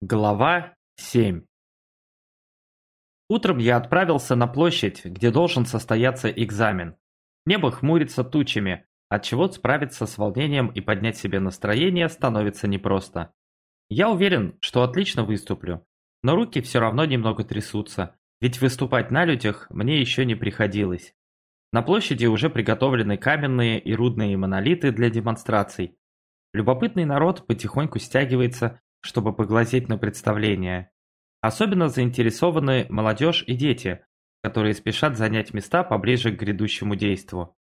Глава 7 Утром я отправился на площадь, где должен состояться экзамен. Небо хмурится тучами, отчего справиться с волнением и поднять себе настроение становится непросто. Я уверен, что отлично выступлю, но руки все равно немного трясутся, ведь выступать на людях мне еще не приходилось. На площади уже приготовлены каменные и рудные монолиты для демонстраций. Любопытный народ потихоньку стягивается чтобы поглазеть на представление. Особенно заинтересованы молодежь и дети, которые спешат занять места поближе к грядущему действу.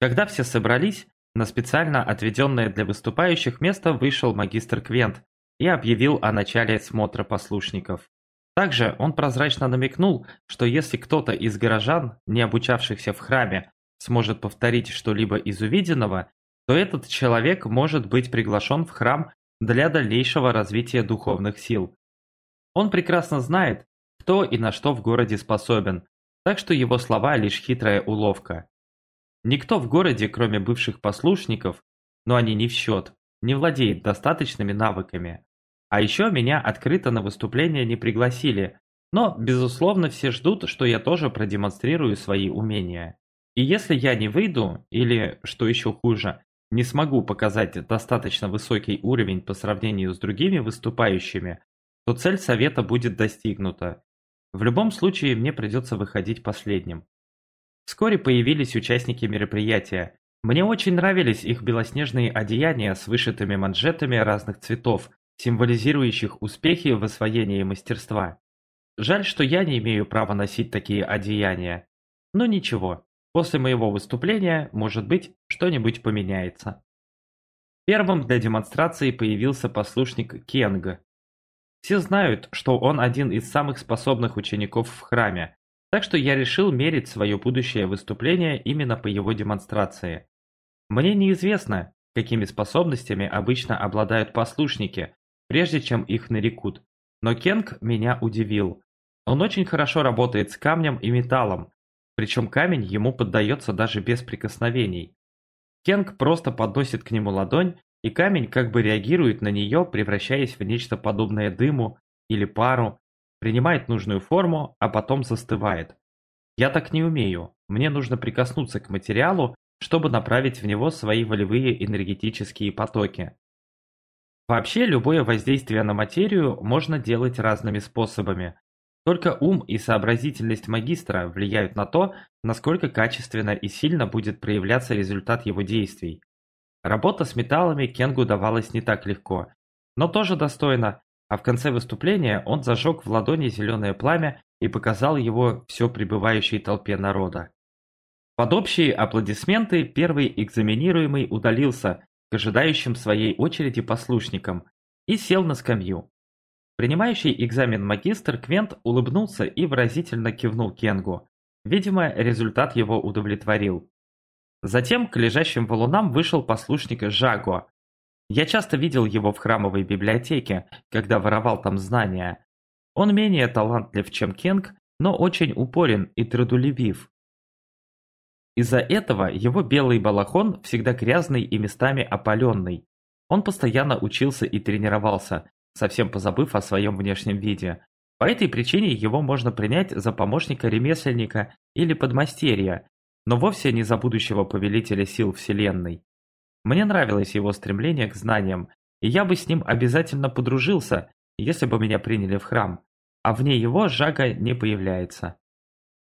Когда все собрались, на специально отведенное для выступающих место вышел магистр Квент и объявил о начале смотра послушников. Также он прозрачно намекнул, что если кто-то из горожан, не обучавшихся в храме, сможет повторить что-либо из увиденного, то этот человек может быть приглашен в храм для дальнейшего развития духовных сил. Он прекрасно знает, кто и на что в городе способен, так что его слова лишь хитрая уловка. Никто в городе, кроме бывших послушников, но они не в счет, не владеет достаточными навыками. А еще меня открыто на выступление не пригласили, но, безусловно, все ждут, что я тоже продемонстрирую свои умения. И если я не выйду, или, что еще хуже, не смогу показать достаточно высокий уровень по сравнению с другими выступающими, то цель совета будет достигнута. В любом случае мне придется выходить последним. Вскоре появились участники мероприятия. Мне очень нравились их белоснежные одеяния с вышитыми манжетами разных цветов, символизирующих успехи в освоении мастерства. Жаль, что я не имею права носить такие одеяния. Но ничего, После моего выступления, может быть, что-нибудь поменяется. Первым для демонстрации появился послушник Кенга. Все знают, что он один из самых способных учеников в храме, так что я решил мерить свое будущее выступление именно по его демонстрации. Мне неизвестно, какими способностями обычно обладают послушники, прежде чем их нарекут, но Кенг меня удивил. Он очень хорошо работает с камнем и металлом, причем камень ему поддается даже без прикосновений. Кенг просто подносит к нему ладонь, и камень как бы реагирует на нее, превращаясь в нечто подобное дыму или пару, принимает нужную форму, а потом застывает. Я так не умею, мне нужно прикоснуться к материалу, чтобы направить в него свои волевые энергетические потоки. Вообще, любое воздействие на материю можно делать разными способами. Только ум и сообразительность магистра влияют на то, насколько качественно и сильно будет проявляться результат его действий. Работа с металлами Кенгу давалась не так легко, но тоже достойно, а в конце выступления он зажег в ладони зеленое пламя и показал его все пребывающей толпе народа. Под общие аплодисменты первый экзаменируемый удалился к ожидающим своей очереди послушникам и сел на скамью. Принимающий экзамен магистр Квент улыбнулся и выразительно кивнул Кенгу. Видимо, результат его удовлетворил. Затем к лежащим валунам вышел послушник Жаго. Я часто видел его в храмовой библиотеке, когда воровал там знания. Он менее талантлив, чем Кенг, но очень упорен и трудолюбив. Из-за этого его белый балахон всегда грязный и местами опаленный. Он постоянно учился и тренировался, совсем позабыв о своем внешнем виде. По этой причине его можно принять за помощника ремесленника или подмастерья, но вовсе не за будущего повелителя сил Вселенной. Мне нравилось его стремление к знаниям, и я бы с ним обязательно подружился, если бы меня приняли в храм, а вне его Жага не появляется.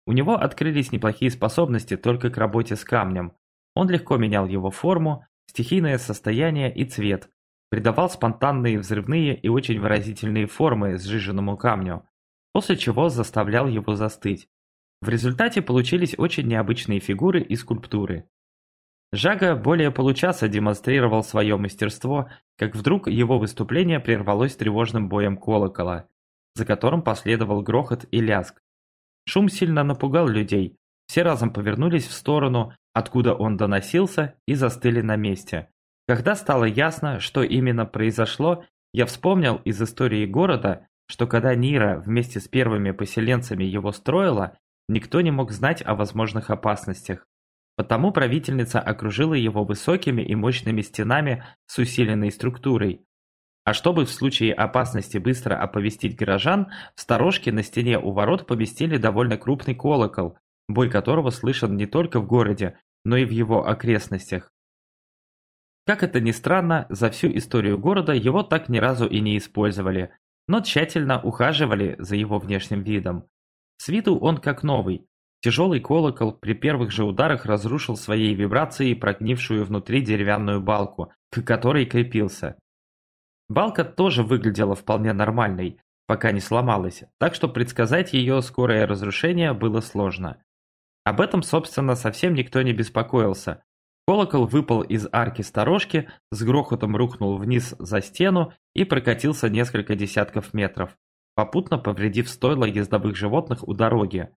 У него открылись неплохие способности только к работе с камнем. Он легко менял его форму, стихийное состояние и цвет, придавал спонтанные взрывные и очень выразительные формы сжиженному камню, после чего заставлял его застыть. В результате получились очень необычные фигуры и скульптуры. Жага более получаса демонстрировал свое мастерство, как вдруг его выступление прервалось тревожным боем колокола, за которым последовал грохот и ляск. Шум сильно напугал людей, все разом повернулись в сторону, откуда он доносился, и застыли на месте. Когда стало ясно, что именно произошло, я вспомнил из истории города, что когда Нира вместе с первыми поселенцами его строила, никто не мог знать о возможных опасностях. Потому правительница окружила его высокими и мощными стенами с усиленной структурой. А чтобы в случае опасности быстро оповестить горожан, в сторожке на стене у ворот поместили довольно крупный колокол, бой которого слышен не только в городе, но и в его окрестностях. Как это ни странно, за всю историю города его так ни разу и не использовали, но тщательно ухаживали за его внешним видом. С виду он как новый. Тяжелый колокол при первых же ударах разрушил своей вибрацией прогнившую внутри деревянную балку, к которой крепился. Балка тоже выглядела вполне нормальной, пока не сломалась, так что предсказать ее скорое разрушение было сложно. Об этом, собственно, совсем никто не беспокоился. Колокол выпал из арки сторожки, с грохотом рухнул вниз за стену и прокатился несколько десятков метров, попутно повредив стойло ездовых животных у дороги.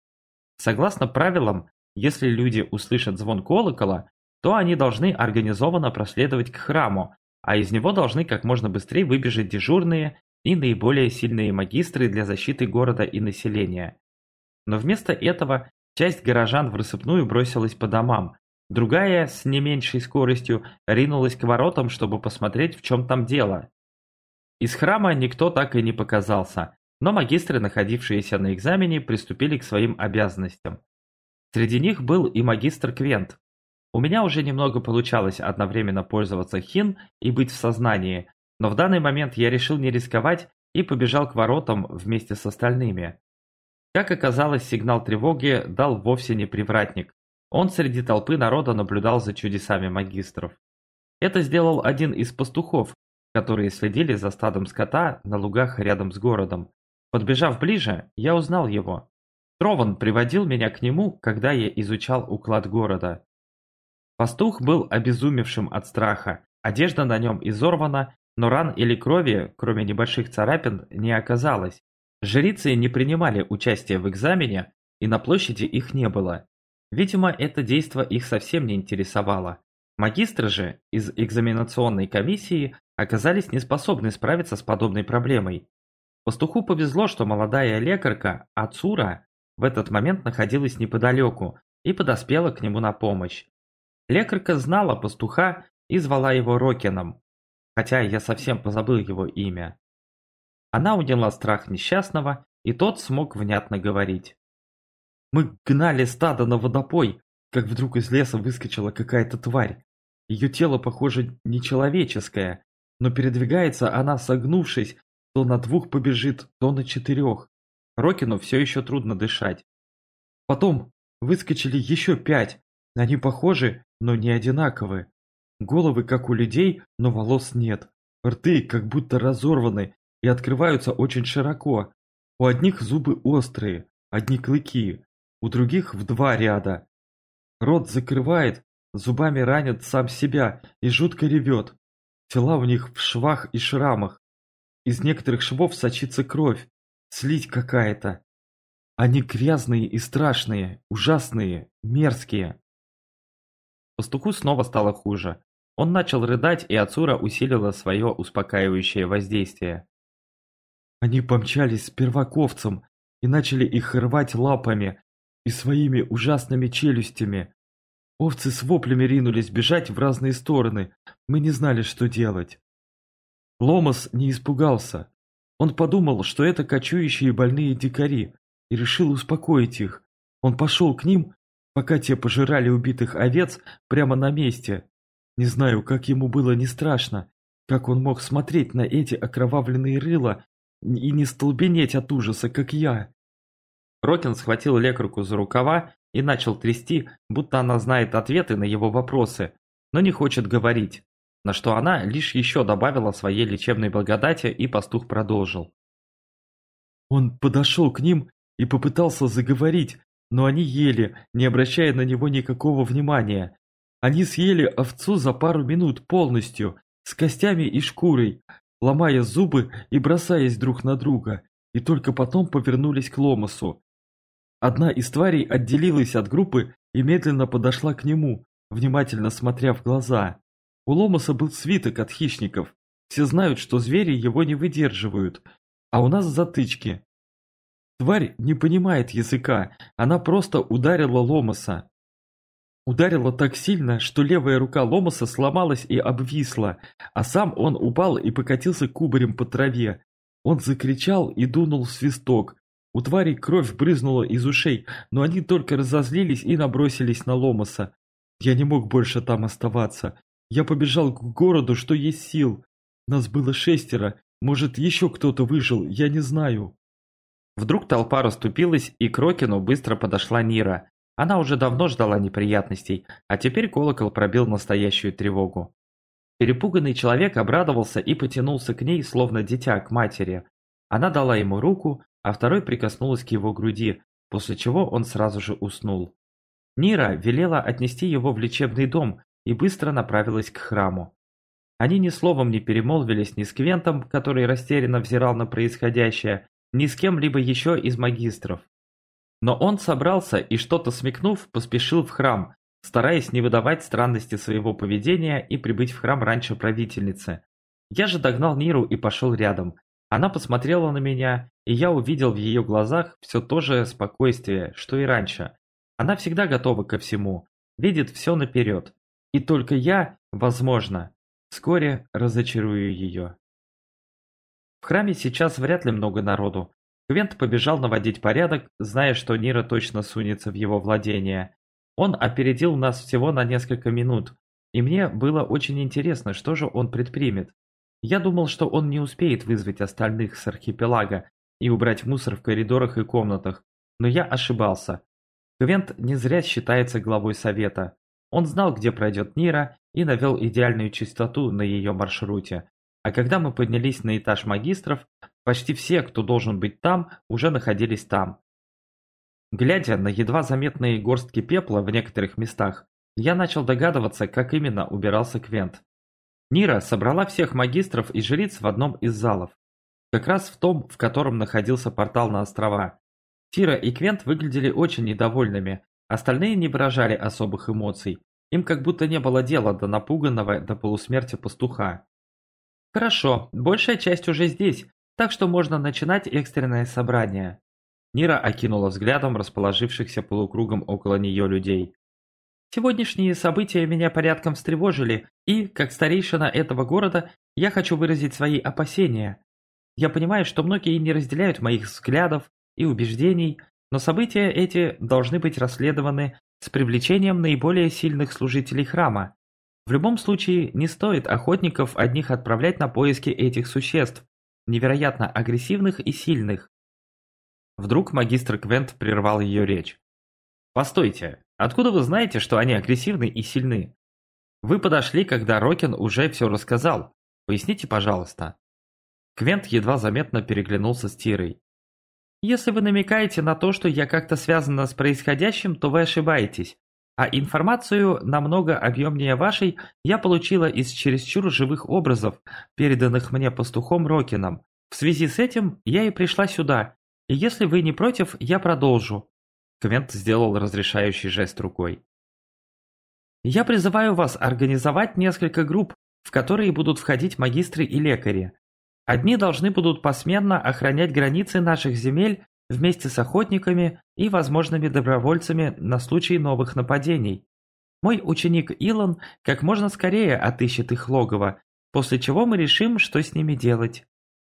Согласно правилам, если люди услышат звон колокола, то они должны организованно проследовать к храму, а из него должны как можно быстрее выбежать дежурные и наиболее сильные магистры для защиты города и населения. Но вместо этого часть горожан в рассыпную бросилась по домам, другая, с не меньшей скоростью, ринулась к воротам, чтобы посмотреть, в чем там дело. Из храма никто так и не показался, но магистры, находившиеся на экзамене, приступили к своим обязанностям. Среди них был и магистр Квент, у меня уже немного получалось одновременно пользоваться хин и быть в сознании, но в данный момент я решил не рисковать и побежал к воротам вместе с остальными. Как оказалось, сигнал тревоги дал вовсе не привратник. Он среди толпы народа наблюдал за чудесами магистров. Это сделал один из пастухов, которые следили за стадом скота на лугах рядом с городом. Подбежав ближе, я узнал его. Трован приводил меня к нему, когда я изучал уклад города. Пастух был обезумевшим от страха, одежда на нем изорвана, но ран или крови, кроме небольших царапин, не оказалось. Жрицы не принимали участия в экзамене, и на площади их не было. Видимо, это действо их совсем не интересовало. Магистры же из экзаменационной комиссии оказались неспособны справиться с подобной проблемой. Пастуху повезло, что молодая лекарка Ацура в этот момент находилась неподалеку и подоспела к нему на помощь. Лекарка знала пастуха и звала его Рокином, хотя я совсем позабыл его имя. Она уняла страх несчастного, и тот смог внятно говорить. «Мы гнали стадо на водопой, как вдруг из леса выскочила какая-то тварь. Ее тело, похоже, нечеловеческое, но передвигается она, согнувшись, то на двух побежит, то на четырех. Рокину все еще трудно дышать. Потом выскочили еще пять, они похожи, но не одинаковые. Головы как у людей, но волос нет. Рты как будто разорваны и открываются очень широко. У одних зубы острые, одни клыки, у других в два ряда. Рот закрывает, зубами ранит сам себя и жутко ревет. Тела у них в швах и шрамах. Из некоторых швов сочится кровь, слить какая-то. Они грязные и страшные, ужасные, мерзкие. Пастуху снова стало хуже. Он начал рыдать, и Ацура усилила свое успокаивающее воздействие. Они помчались с перваковцем и начали их рвать лапами и своими ужасными челюстями. Овцы с воплями ринулись бежать в разные стороны. Мы не знали, что делать. Ломас не испугался. Он подумал, что это кочующие больные дикари, и решил успокоить их. Он пошел к ним пока те пожирали убитых овец прямо на месте. Не знаю, как ему было не страшно, как он мог смотреть на эти окровавленные рыла и не столбенеть от ужаса, как я. Рокин схватил лекарку за рукава и начал трясти, будто она знает ответы на его вопросы, но не хочет говорить, на что она лишь еще добавила своей лечебной благодати и пастух продолжил. Он подошел к ним и попытался заговорить, но они ели, не обращая на него никакого внимания. Они съели овцу за пару минут полностью, с костями и шкурой, ломая зубы и бросаясь друг на друга, и только потом повернулись к Ломасу. Одна из тварей отделилась от группы и медленно подошла к нему, внимательно смотря в глаза. У Ломаса был свиток от хищников. Все знают, что звери его не выдерживают, а у нас затычки. Тварь не понимает языка, она просто ударила Ломаса. Ударило так сильно, что левая рука Ломаса сломалась и обвисла, а сам он упал и покатился кубарем по траве. Он закричал и дунул свисток. У тварей кровь брызнула из ушей, но они только разозлились и набросились на Ломаса. Я не мог больше там оставаться. Я побежал к городу, что есть сил. Нас было шестеро, может еще кто-то выжил, я не знаю. Вдруг толпа расступилась, и к Рокину быстро подошла Нира. Она уже давно ждала неприятностей, а теперь колокол пробил настоящую тревогу. Перепуганный человек обрадовался и потянулся к ней, словно дитя к матери. Она дала ему руку, а второй прикоснулась к его груди, после чего он сразу же уснул. Нира велела отнести его в лечебный дом и быстро направилась к храму. Они ни словом не перемолвились ни с Квентом, который растерянно взирал на происходящее, ни с кем-либо еще из магистров. Но он собрался и, что-то смекнув, поспешил в храм, стараясь не выдавать странности своего поведения и прибыть в храм раньше правительницы. Я же догнал Ниру и пошел рядом. Она посмотрела на меня, и я увидел в ее глазах все то же спокойствие, что и раньше. Она всегда готова ко всему, видит все наперед. И только я, возможно, вскоре разочарую ее. В храме сейчас вряд ли много народу, Квент побежал наводить порядок, зная, что Нира точно сунется в его владение. Он опередил нас всего на несколько минут, и мне было очень интересно, что же он предпримет. Я думал, что он не успеет вызвать остальных с архипелага и убрать мусор в коридорах и комнатах, но я ошибался. Квент не зря считается главой совета. Он знал, где пройдет Нира, и навел идеальную чистоту на ее маршруте. А когда мы поднялись на этаж магистров, почти все, кто должен быть там, уже находились там. Глядя на едва заметные горстки пепла в некоторых местах, я начал догадываться, как именно убирался Квент. Нира собрала всех магистров и жриц в одном из залов. Как раз в том, в котором находился портал на острова. Тира и Квент выглядели очень недовольными, остальные не выражали особых эмоций. Им как будто не было дела до напуганного до полусмерти пастуха. Хорошо, большая часть уже здесь, так что можно начинать экстренное собрание. Нира окинула взглядом расположившихся полукругом около нее людей. Сегодняшние события меня порядком встревожили, и, как старейшина этого города, я хочу выразить свои опасения. Я понимаю, что многие не разделяют моих взглядов и убеждений, но события эти должны быть расследованы с привлечением наиболее сильных служителей храма. В любом случае, не стоит охотников одних отправлять на поиски этих существ, невероятно агрессивных и сильных. Вдруг магистр Квент прервал ее речь. «Постойте, откуда вы знаете, что они агрессивны и сильны? Вы подошли, когда Рокин уже все рассказал. Поясните, пожалуйста». Квент едва заметно переглянулся с Тирой. «Если вы намекаете на то, что я как-то связана с происходящим, то вы ошибаетесь. А информацию, намного объемнее вашей, я получила из чересчур живых образов, переданных мне пастухом Рокином. В связи с этим я и пришла сюда. И если вы не против, я продолжу. Квент сделал разрешающий жест рукой. Я призываю вас организовать несколько групп, в которые будут входить магистры и лекари. Одни должны будут посменно охранять границы наших земель вместе с охотниками и возможными добровольцами на случай новых нападений. Мой ученик Илон как можно скорее отыщет их логово, после чего мы решим, что с ними делать.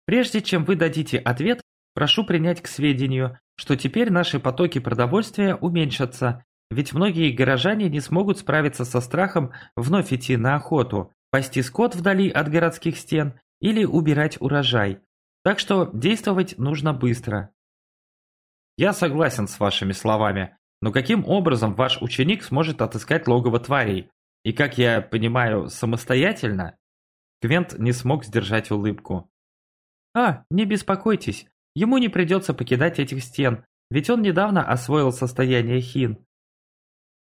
Прежде чем вы дадите ответ, прошу принять к сведению, что теперь наши потоки продовольствия уменьшатся, ведь многие горожане не смогут справиться со страхом вновь идти на охоту, пасти скот вдали от городских стен или убирать урожай. Так что действовать нужно быстро. Я согласен с вашими словами, но каким образом ваш ученик сможет отыскать логово тварей? И как я понимаю, самостоятельно? Квент не смог сдержать улыбку. А, не беспокойтесь, ему не придется покидать этих стен, ведь он недавно освоил состояние хин.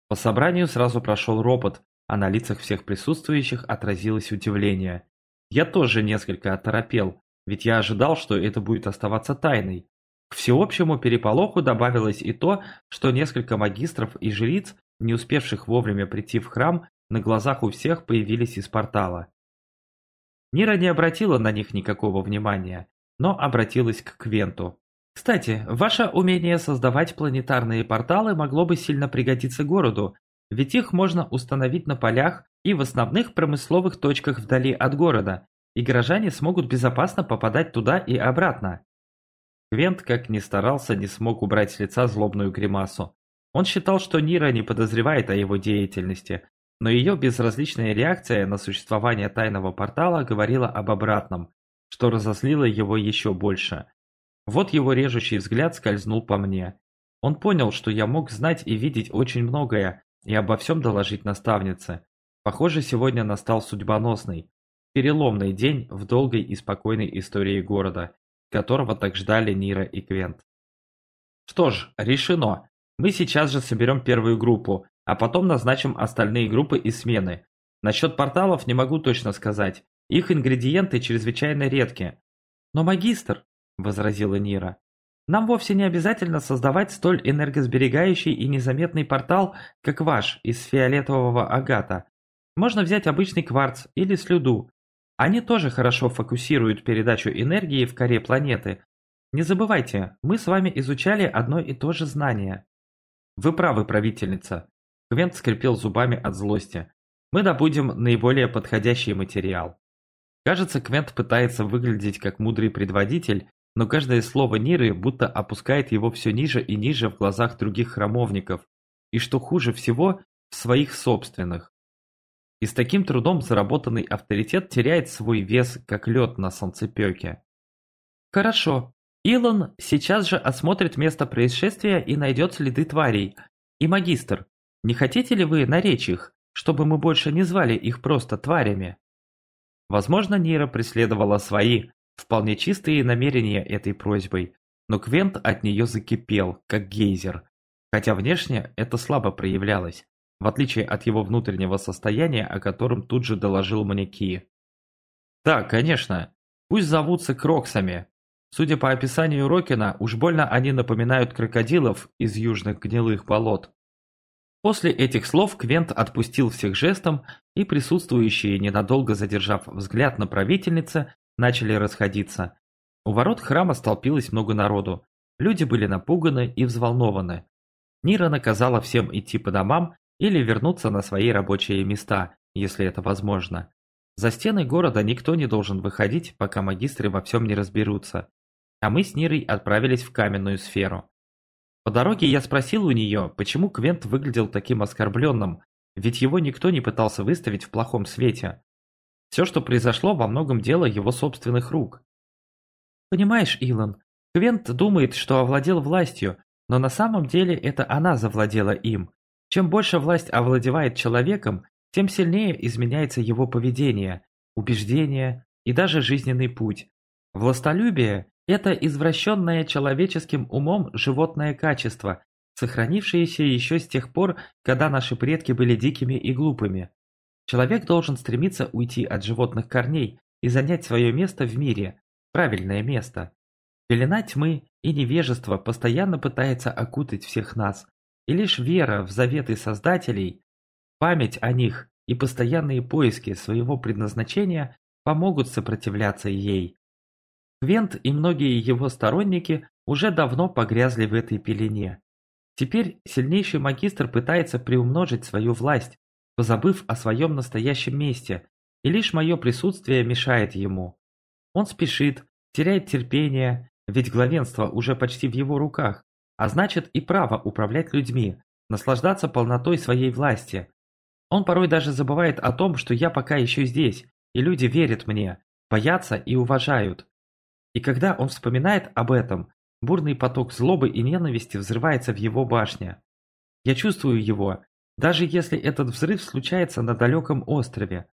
По собранию сразу прошел ропот, а на лицах всех присутствующих отразилось удивление. Я тоже несколько оторопел, ведь я ожидал, что это будет оставаться тайной. К всеобщему переполоху добавилось и то, что несколько магистров и жриц, не успевших вовремя прийти в храм, на глазах у всех появились из портала. Нира не обратила на них никакого внимания, но обратилась к Квенту. «Кстати, ваше умение создавать планетарные порталы могло бы сильно пригодиться городу. ведь их можно установить на полях и в основных промысловых точках вдали от города, и горожане смогут безопасно попадать туда и обратно. Квент, как ни старался, не смог убрать с лица злобную гримасу. Он считал, что Нира не подозревает о его деятельности, но ее безразличная реакция на существование тайного портала говорила об обратном, что разозлило его еще больше. Вот его режущий взгляд скользнул по мне. Он понял, что я мог знать и видеть очень многое, и обо всем доложить наставнице. Похоже, сегодня настал судьбоносный, переломный день в долгой и спокойной истории города, которого так ждали Нира и Квент. Что ж, решено. Мы сейчас же соберем первую группу, а потом назначим остальные группы и смены. Насчет порталов не могу точно сказать. Их ингредиенты чрезвычайно редкие. Но магистр, возразила Нира, нам вовсе не обязательно создавать столь энергосберегающий и незаметный портал, как ваш, из фиолетового агата. Можно взять обычный кварц или слюду. Они тоже хорошо фокусируют передачу энергии в коре планеты. Не забывайте, мы с вами изучали одно и то же знание. Вы правы, правительница. Квент скрипел зубами от злости. Мы добудем наиболее подходящий материал. Кажется, Квент пытается выглядеть как мудрый предводитель, но каждое слово Ниры будто опускает его все ниже и ниже в глазах других храмовников, и что хуже всего, в своих собственных. И с таким трудом заработанный авторитет теряет свой вес, как лед на солнцепеке. Хорошо. Илон сейчас же осмотрит место происшествия и найдет следы тварей. И магистр, не хотите ли вы наречь их, чтобы мы больше не звали их просто тварями? Возможно, Нира преследовала свои, Вполне чистые намерения этой просьбой, но Квент от нее закипел, как гейзер, хотя внешне это слабо проявлялось, в отличие от его внутреннего состояния, о котором тут же доложил мне Ки. Да, конечно, пусть зовутся Кроксами. Судя по описанию Рокина, уж больно они напоминают крокодилов из южных гнилых болот. После этих слов Квент отпустил всех жестом, и присутствующие, ненадолго задержав взгляд на правительнице, начали расходиться. У ворот храма столпилось много народу. Люди были напуганы и взволнованы. Нира наказала всем идти по домам или вернуться на свои рабочие места, если это возможно. За стены города никто не должен выходить, пока магистры во всем не разберутся. А мы с Нирой отправились в каменную сферу. По дороге я спросил у нее, почему Квент выглядел таким оскорбленным, ведь его никто не пытался выставить в плохом свете. Все, что произошло, во многом дело его собственных рук. Понимаешь, Илон, Квент думает, что овладел властью, но на самом деле это она завладела им. Чем больше власть овладевает человеком, тем сильнее изменяется его поведение, убеждения и даже жизненный путь. Властолюбие – это извращенное человеческим умом животное качество, сохранившееся еще с тех пор, когда наши предки были дикими и глупыми. Человек должен стремиться уйти от животных корней и занять свое место в мире, правильное место. Пелена тьмы и невежество постоянно пытается окутать всех нас, и лишь вера в заветы Создателей, память о них и постоянные поиски своего предназначения помогут сопротивляться ей. Квент и многие его сторонники уже давно погрязли в этой пелене. Теперь сильнейший магистр пытается приумножить свою власть, позабыв о своем настоящем месте, и лишь мое присутствие мешает ему. Он спешит, теряет терпение, ведь главенство уже почти в его руках, а значит и право управлять людьми, наслаждаться полнотой своей власти. Он порой даже забывает о том, что я пока еще здесь, и люди верят мне, боятся и уважают. И когда он вспоминает об этом, бурный поток злобы и ненависти взрывается в его башне. Я чувствую его, даже если этот взрыв случается на далеком острове.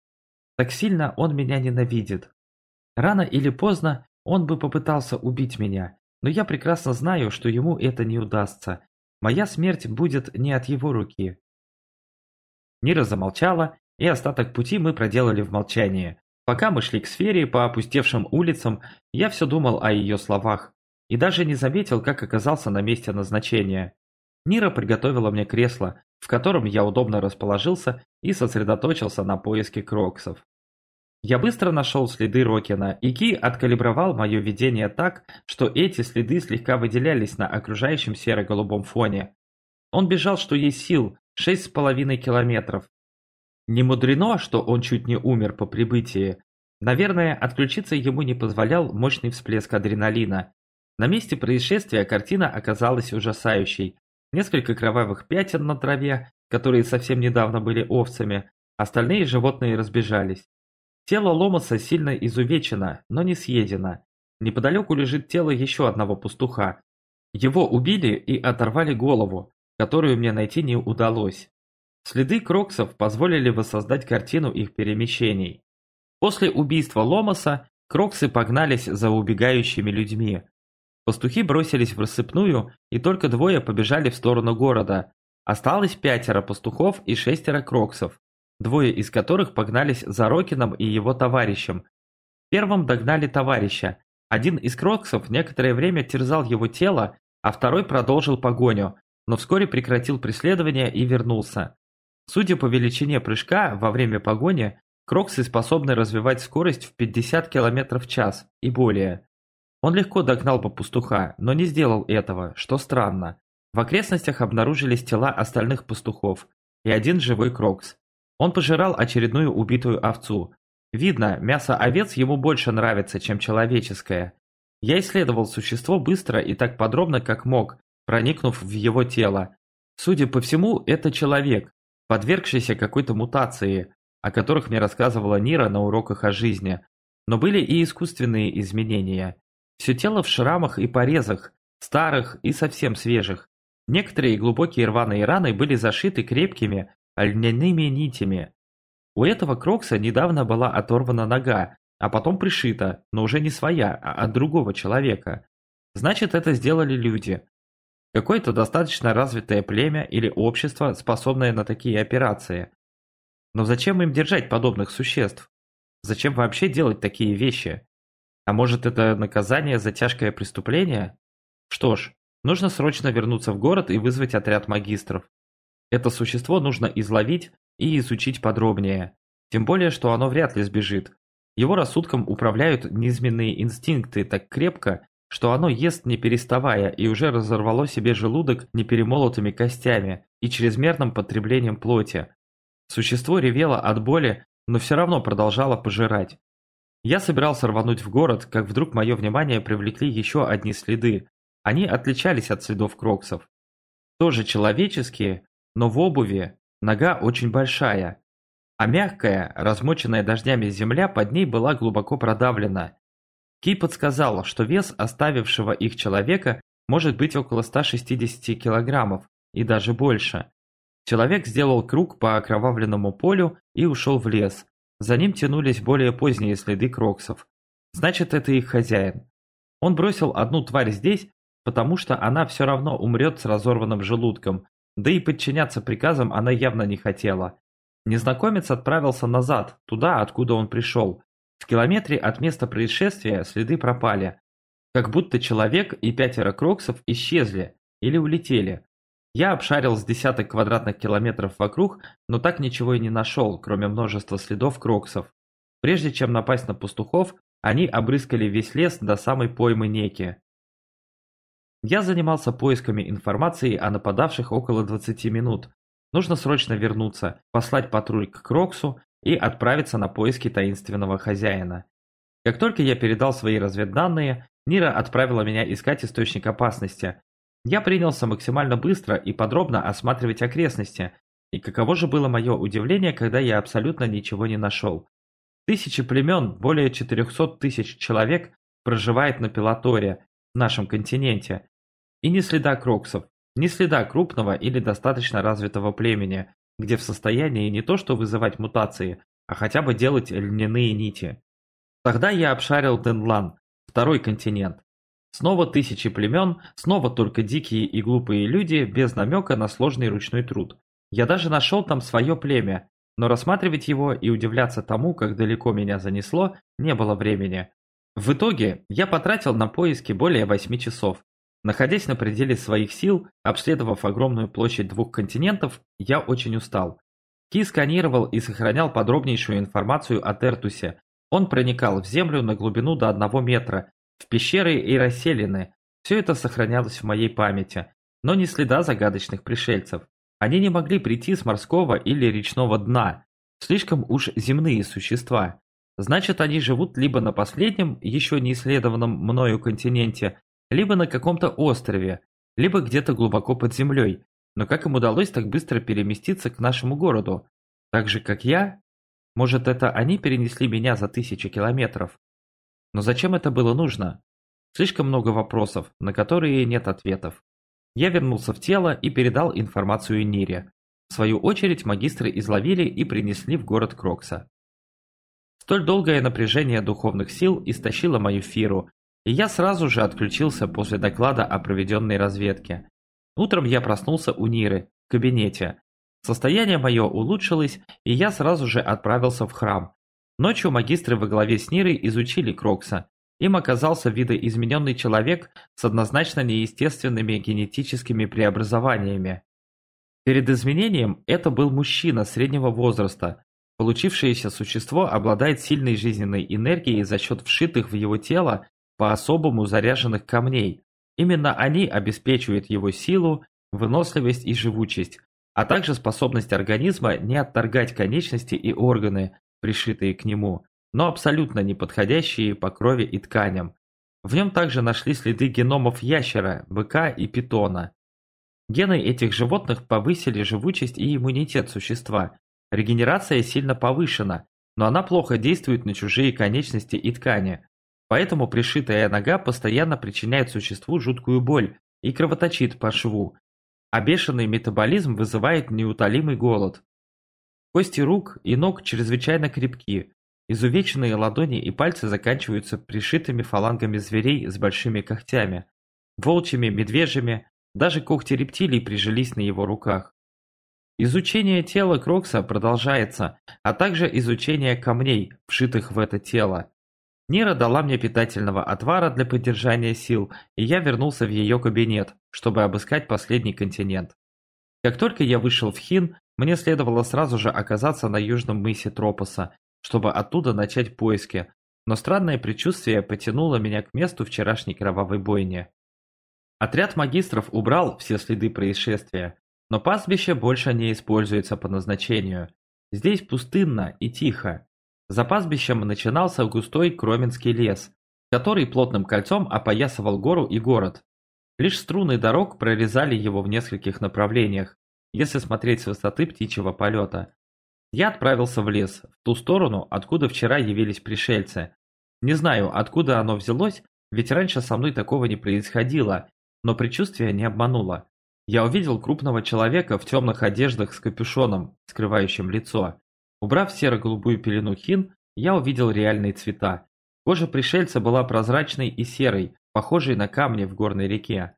Так сильно он меня ненавидит. Рано или поздно он бы попытался убить меня, но я прекрасно знаю, что ему это не удастся. Моя смерть будет не от его руки. Нира замолчала, и остаток пути мы проделали в молчании. Пока мы шли к сфере по опустевшим улицам, я все думал о ее словах и даже не заметил, как оказался на месте назначения. Нира приготовила мне кресло, в котором я удобно расположился и сосредоточился на поиске кроксов. Я быстро нашел следы Рокина, и Ки откалибровал мое видение так, что эти следы слегка выделялись на окружающем серо-голубом фоне. Он бежал, что есть сил, 6,5 километров. Не мудрено, что он чуть не умер по прибытии. Наверное, отключиться ему не позволял мощный всплеск адреналина. На месте происшествия картина оказалась ужасающей. Несколько кровавых пятен на траве, которые совсем недавно были овцами, остальные животные разбежались. Тело Ломаса сильно изувечено, но не съедено. Неподалеку лежит тело еще одного пастуха. Его убили и оторвали голову, которую мне найти не удалось. Следы кроксов позволили воссоздать картину их перемещений. После убийства Ломаса кроксы погнались за убегающими людьми. Пастухи бросились в рассыпную, и только двое побежали в сторону города. Осталось пятеро пастухов и шестеро кроксов, двое из которых погнались за Рокином и его товарищем. Первым догнали товарища. Один из кроксов некоторое время терзал его тело, а второй продолжил погоню, но вскоре прекратил преследование и вернулся. Судя по величине прыжка во время погони, кроксы способны развивать скорость в 50 км в час и более. Он легко догнал бы пастуха, но не сделал этого, что странно. В окрестностях обнаружились тела остальных пастухов и один живой крокс. Он пожирал очередную убитую овцу. Видно, мясо овец ему больше нравится, чем человеческое. Я исследовал существо быстро и так подробно, как мог, проникнув в его тело. Судя по всему, это человек, подвергшийся какой-то мутации, о которых мне рассказывала Нира на уроках о жизни. Но были и искусственные изменения. Все тело в шрамах и порезах, старых и совсем свежих. Некоторые глубокие рваные раны были зашиты крепкими льняными нитями. У этого Крокса недавно была оторвана нога, а потом пришита, но уже не своя, а от другого человека. Значит, это сделали люди. Какое-то достаточно развитое племя или общество, способное на такие операции. Но зачем им держать подобных существ? Зачем вообще делать такие вещи? А может это наказание за тяжкое преступление? Что ж, нужно срочно вернуться в город и вызвать отряд магистров. Это существо нужно изловить и изучить подробнее. Тем более, что оно вряд ли сбежит. Его рассудком управляют низменные инстинкты так крепко, что оно ест не переставая и уже разорвало себе желудок неперемолотыми костями и чрезмерным потреблением плоти. Существо ревело от боли, но все равно продолжало пожирать. Я собирался рвануть в город, как вдруг мое внимание привлекли еще одни следы. Они отличались от следов кроксов. Тоже человеческие, но в обуви нога очень большая, а мягкая, размоченная дождями земля под ней была глубоко продавлена, Ки подсказал, что вес оставившего их человека может быть около 160 килограммов и даже больше. Человек сделал круг по окровавленному полю и ушел в лес. За ним тянулись более поздние следы кроксов. Значит, это их хозяин. Он бросил одну тварь здесь, потому что она все равно умрет с разорванным желудком, да и подчиняться приказам она явно не хотела. Незнакомец отправился назад, туда, откуда он пришел, в километре от места происшествия следы пропали. Как будто человек и пятеро кроксов исчезли или улетели. Я обшарил с десяток квадратных километров вокруг, но так ничего и не нашел, кроме множества следов кроксов. Прежде чем напасть на пастухов, они обрыскали весь лес до самой поймы Неки. Я занимался поисками информации о нападавших около 20 минут. Нужно срочно вернуться, послать патруль к Кроксу и отправиться на поиски таинственного хозяина. Как только я передал свои разведданные, Нира отправила меня искать источник опасности. Я принялся максимально быстро и подробно осматривать окрестности, и каково же было мое удивление, когда я абсолютно ничего не нашел. Тысячи племен, более 400 тысяч человек проживает на Пелаторе, нашем континенте. И ни следа кроксов, ни следа крупного или достаточно развитого племени, где в состоянии не то что вызывать мутации, а хотя бы делать льняные нити. Тогда я обшарил Денлан, второй континент. Снова тысячи племен, снова только дикие и глупые люди, без намека на сложный ручной труд. Я даже нашел там свое племя, но рассматривать его и удивляться тому, как далеко меня занесло, не было времени. В итоге я потратил на поиски более 8 часов, Находясь на пределе своих сил, обследовав огромную площадь двух континентов, я очень устал. Ки сканировал и сохранял подробнейшую информацию о Тертусе. Он проникал в землю на глубину до одного метра, в пещеры и расселины. Все это сохранялось в моей памяти, но не следа загадочных пришельцев. Они не могли прийти с морского или речного дна, слишком уж земные существа. Значит, они живут либо на последнем, еще не исследованном мною континенте, либо на каком-то острове, либо где-то глубоко под землей. Но как им удалось так быстро переместиться к нашему городу? Так же, как я? Может, это они перенесли меня за тысячи километров? Но зачем это было нужно? Слишком много вопросов, на которые нет ответов. Я вернулся в тело и передал информацию Нире. В свою очередь магистры изловили и принесли в город Крокса. Столь долгое напряжение духовных сил истощило мою фиру, и я сразу же отключился после доклада о проведенной разведке. Утром я проснулся у Ниры, в кабинете. Состояние мое улучшилось, и я сразу же отправился в храм. Ночью магистры во главе с Нирой изучили Крокса. Им оказался видоизмененный человек с однозначно неестественными генетическими преобразованиями. Перед изменением это был мужчина среднего возраста. Получившееся существо обладает сильной жизненной энергией за счет вшитых в его тело по-особому заряженных камней. Именно они обеспечивают его силу, выносливость и живучесть, а также способность организма не отторгать конечности и органы, пришитые к нему, но абсолютно не подходящие по крови и тканям. В нем также нашли следы геномов ящера, быка и питона. Гены этих животных повысили живучесть и иммунитет существа. Регенерация сильно повышена, но она плохо действует на чужие конечности и ткани. Поэтому пришитая нога постоянно причиняет существу жуткую боль и кровоточит по шву, а бешеный метаболизм вызывает неутолимый голод. Кости рук и ног чрезвычайно крепки, изувеченные ладони и пальцы заканчиваются пришитыми фалангами зверей с большими когтями, волчьими, медвежьими, даже когти рептилий прижились на его руках. Изучение тела Крокса продолжается, а также изучение камней, вшитых в это тело. Нира дала мне питательного отвара для поддержания сил, и я вернулся в ее кабинет, чтобы обыскать последний континент. Как только я вышел в Хин, мне следовало сразу же оказаться на южном мысе Тропоса, чтобы оттуда начать поиски, но странное предчувствие потянуло меня к месту вчерашней кровавой бойни. Отряд магистров убрал все следы происшествия, но пастбище больше не используется по назначению. Здесь пустынно и тихо, за пастбищем начинался густой Кроменский лес, который плотным кольцом опоясывал гору и город. Лишь струны дорог прорезали его в нескольких направлениях, если смотреть с высоты птичьего полета. Я отправился в лес, в ту сторону, откуда вчера явились пришельцы. Не знаю, откуда оно взялось, ведь раньше со мной такого не происходило, но предчувствие не обмануло. Я увидел крупного человека в темных одеждах с капюшоном, скрывающим лицо. Убрав серо-голубую пелену хин, я увидел реальные цвета. Кожа пришельца была прозрачной и серой, похожей на камни в горной реке.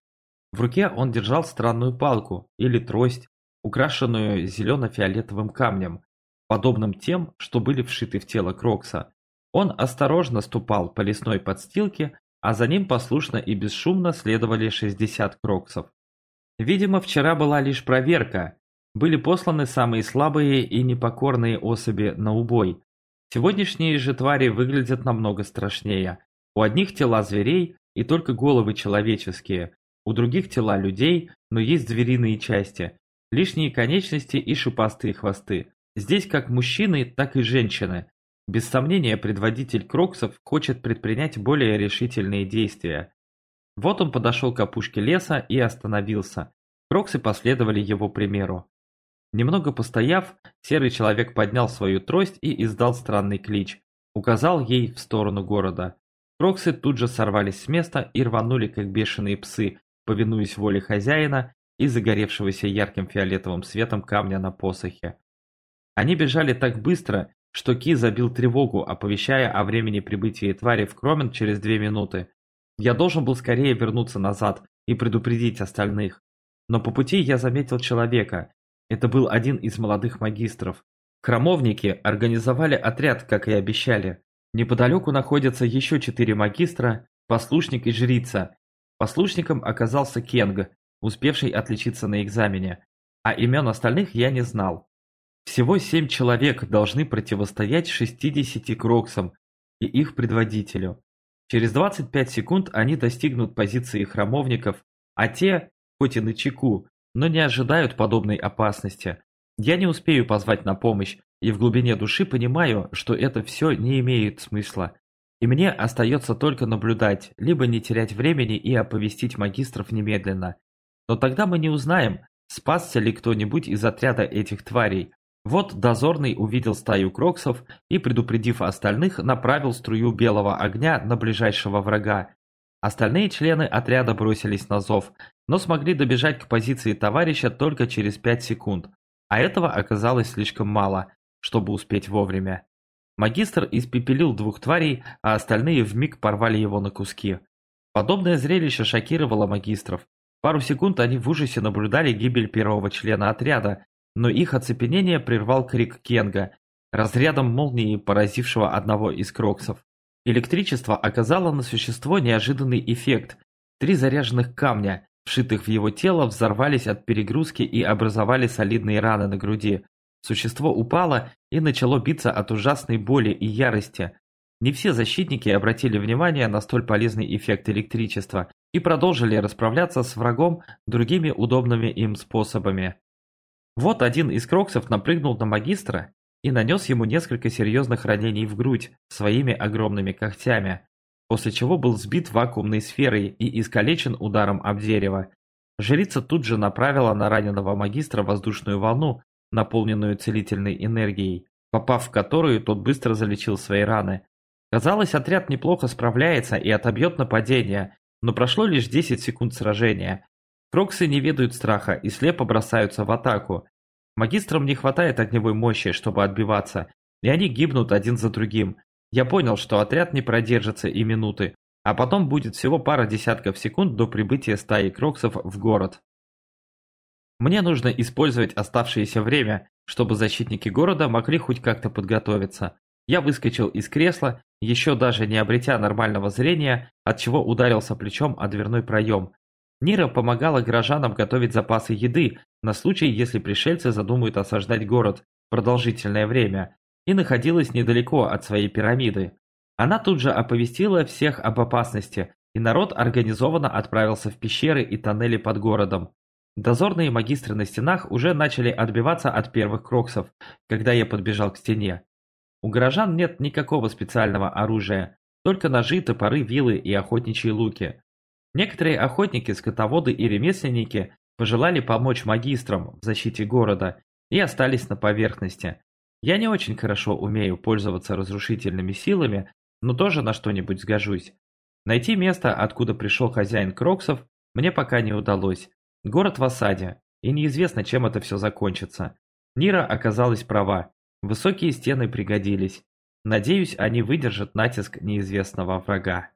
В руке он держал странную палку или трость, украшенную зелено-фиолетовым камнем, подобным тем, что были вшиты в тело Крокса. Он осторожно ступал по лесной подстилке, а за ним послушно и бесшумно следовали 60 Кроксов. Видимо, вчера была лишь проверка, были посланы самые слабые и непокорные особи на убой. Сегодняшние же твари выглядят намного страшнее. У одних тела зверей и только головы человеческие, у других тела людей, но есть звериные части, лишние конечности и шипастые хвосты. Здесь как мужчины, так и женщины. Без сомнения, предводитель Кроксов хочет предпринять более решительные действия. Вот он подошел к опушке леса и остановился. Кроксы последовали его примеру. Немного постояв, серый человек поднял свою трость и издал странный клич. Указал ей в сторону города. Кроксы тут же сорвались с места и рванули, как бешеные псы, повинуясь воле хозяина и загоревшегося ярким фиолетовым светом камня на посохе. Они бежали так быстро, что Ки забил тревогу, оповещая о времени прибытия твари в Кромен через две минуты. Я должен был скорее вернуться назад и предупредить остальных. Но по пути я заметил человека, это был один из молодых магистров. Храмовники организовали отряд, как и обещали. Неподалеку находятся еще четыре магистра, послушник и жрица. Послушником оказался Кенг, успевший отличиться на экзамене, а имен остальных я не знал. Всего семь человек должны противостоять 60 кроксам и их предводителю. Через 25 секунд они достигнут позиции храмовников, а те, хоть и на чеку, но не ожидают подобной опасности. Я не успею позвать на помощь, и в глубине души понимаю, что это все не имеет смысла. И мне остается только наблюдать, либо не терять времени и оповестить магистров немедленно. Но тогда мы не узнаем, спасся ли кто-нибудь из отряда этих тварей. Вот дозорный увидел стаю кроксов и, предупредив остальных, направил струю белого огня на ближайшего врага. Остальные члены отряда бросились на зов, но смогли добежать к позиции товарища только через 5 секунд, а этого оказалось слишком мало, чтобы успеть вовремя. Магистр испепелил двух тварей, а остальные вмиг порвали его на куски. Подобное зрелище шокировало магистров. Пару секунд они в ужасе наблюдали гибель первого члена отряда, но их оцепенение прервал крик Кенга, разрядом молнии, поразившего одного из кроксов. Электричество оказало на существо неожиданный эффект. Три заряженных камня, вшитых в его тело, взорвались от перегрузки и образовали солидные раны на груди, Существо упало и начало биться от ужасной боли и ярости. Не все защитники обратили внимание на столь полезный эффект электричества и продолжили расправляться с врагом другими удобными им способами. Вот один из кроксов напрыгнул на магистра и нанес ему несколько серьезных ранений в грудь своими огромными когтями, после чего был сбит вакуумной сферой и искалечен ударом об дерево. Жрица тут же направила на раненого магистра воздушную волну, наполненную целительной энергией, попав в которую тот быстро залечил свои раны. Казалось, отряд неплохо справляется и отобьет нападение, но прошло лишь 10 секунд сражения. Кроксы не ведают страха и слепо бросаются в атаку. Магистрам не хватает огневой мощи, чтобы отбиваться, и они гибнут один за другим. Я понял, что отряд не продержится и минуты, а потом будет всего пара десятков секунд до прибытия стаи кроксов в город. Мне нужно использовать оставшееся время, чтобы защитники города могли хоть как-то подготовиться. Я выскочил из кресла, еще даже не обретя нормального зрения, от чего ударился плечом о дверной проем. Нира помогала горожанам готовить запасы еды на случай, если пришельцы задумают осаждать город продолжительное время, и находилась недалеко от своей пирамиды. Она тут же оповестила всех об опасности, и народ организованно отправился в пещеры и тоннели под городом. Дозорные магистры на стенах уже начали отбиваться от первых кроксов, когда я подбежал к стене. У горожан нет никакого специального оружия, только ножи, топоры, вилы и охотничьи луки. Некоторые охотники, скотоводы и ремесленники пожелали помочь магистрам в защите города и остались на поверхности. Я не очень хорошо умею пользоваться разрушительными силами, но тоже на что-нибудь сгожусь. Найти место, откуда пришел хозяин Кроксов, мне пока не удалось, Город в осаде, и неизвестно, чем это все закончится. Нира оказалась права. Высокие стены пригодились. Надеюсь, они выдержат натиск неизвестного врага.